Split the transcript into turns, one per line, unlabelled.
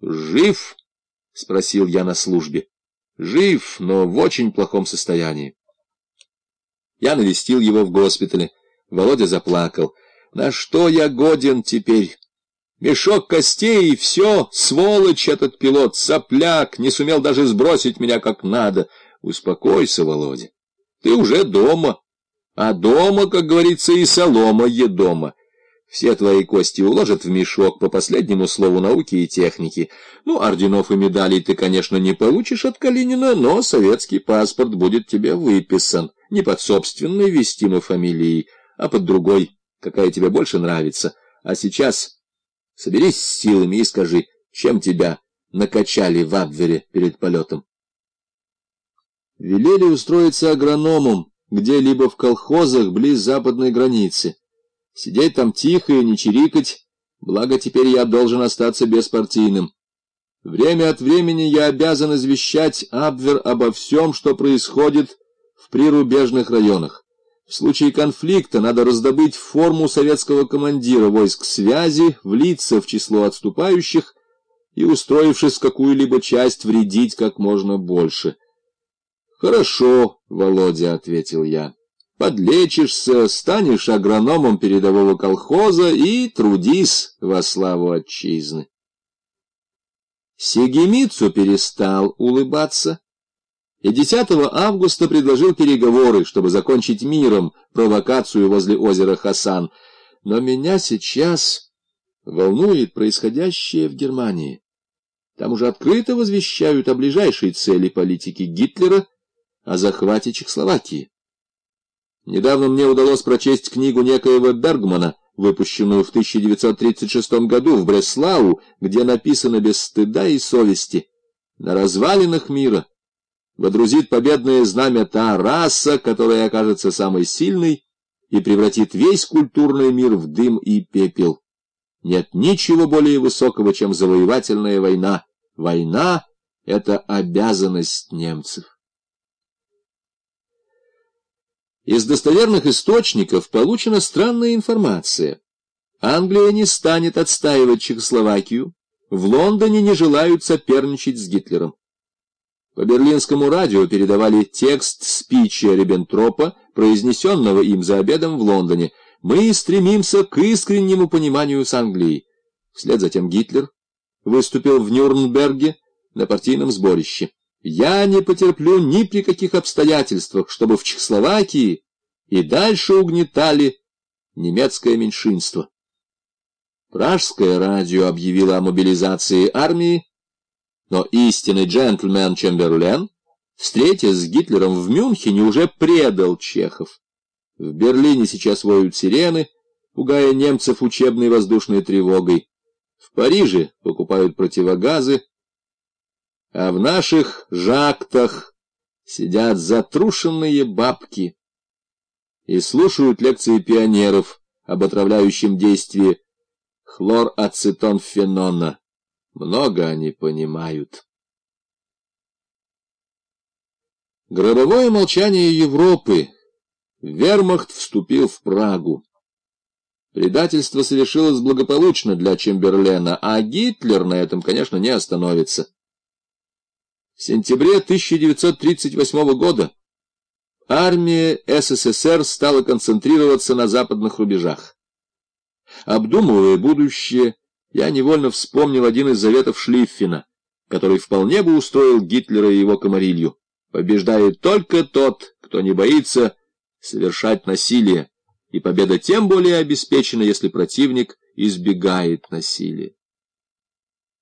«Жив?» — спросил я на службе. «Жив, но в очень плохом состоянии». Я навестил его в госпитале. Володя заплакал. «На что я годен теперь?» Мешок костей и все, сволочь этот пилот, сопляк, не сумел даже сбросить меня как надо. Успокойся, Володя, ты уже дома. А дома, как говорится, и солома едома. Все твои кости уложат в мешок по последнему слову науки и техники. Ну, орденов и медалей ты, конечно, не получишь от Калинина, но советский паспорт будет тебе выписан. Не под собственной вестимой фамилией, а под другой, какая тебе больше нравится. А сейчас соберись с силами и скажи, чем тебя накачали в Абвере перед полетом. Велели устроиться агрономом где-либо в колхозах близ западной границы. Сидеть там тихо и не чирикать, благо теперь я должен остаться беспартийным. Время от времени я обязан извещать Абвер обо всем, что происходит в прирубежных районах. В случае конфликта надо раздобыть форму советского командира войск связи, влиться в число отступающих и, устроившись какую-либо часть, вредить как можно больше. «Хорошо, Володя», — ответил я. Подлечишься, станешь агрономом передового колхоза и трудись во славу отчизны. Сегемицу перестал улыбаться и 10 августа предложил переговоры, чтобы закончить миром провокацию возле озера Хасан. Но меня сейчас волнует происходящее в Германии. Там уже открыто возвещают о ближайшей цели политики Гитлера, о захвате Чехословакии. Недавно мне удалось прочесть книгу некоего Бергмана, выпущенную в 1936 году в Бреслау, где написано без стыда и совести «На развалинах мира водрузит победное знамя та раса, которая окажется самой сильной и превратит весь культурный мир в дым и пепел. Нет ничего более высокого, чем завоевательная война. Война — это обязанность немцев». Из достоверных источников получена странная информация. Англия не станет отстаивать Чехословакию, в Лондоне не желают соперничать с Гитлером. По берлинскому радио передавали текст спича Риббентропа, произнесенного им за обедом в Лондоне. «Мы стремимся к искреннему пониманию с Англией». Вслед за тем Гитлер выступил в Нюрнберге на партийном сборище. Я не потерплю ни при каких обстоятельствах, чтобы в Чехословакии и дальше угнетали немецкое меньшинство. Пражское радио объявило о мобилизации армии, но истинный джентльмен Чемберлен, встретясь с Гитлером в Мюнхене, уже предал чехов. В Берлине сейчас воют сирены, пугая немцев учебной воздушной тревогой. В Париже покупают противогазы, а в наших жактах сидят затрушенные бабки и слушают лекции пионеров об отравляющем действии хлорацетонфенона. Много они понимают. Гробовое молчание Европы. Вермахт вступил в Прагу. Предательство совершилось благополучно для Чемберлена, а Гитлер на этом, конечно, не остановится. В сентябре 1938 года армия СССР стала концентрироваться на западных рубежах. Обдумывая будущее, я невольно вспомнил один из заветов Шлиффена, который вполне бы устроил Гитлера и его комарилью. Побеждает только тот, кто не боится совершать насилие, и победа тем более обеспечена, если противник избегает насилия.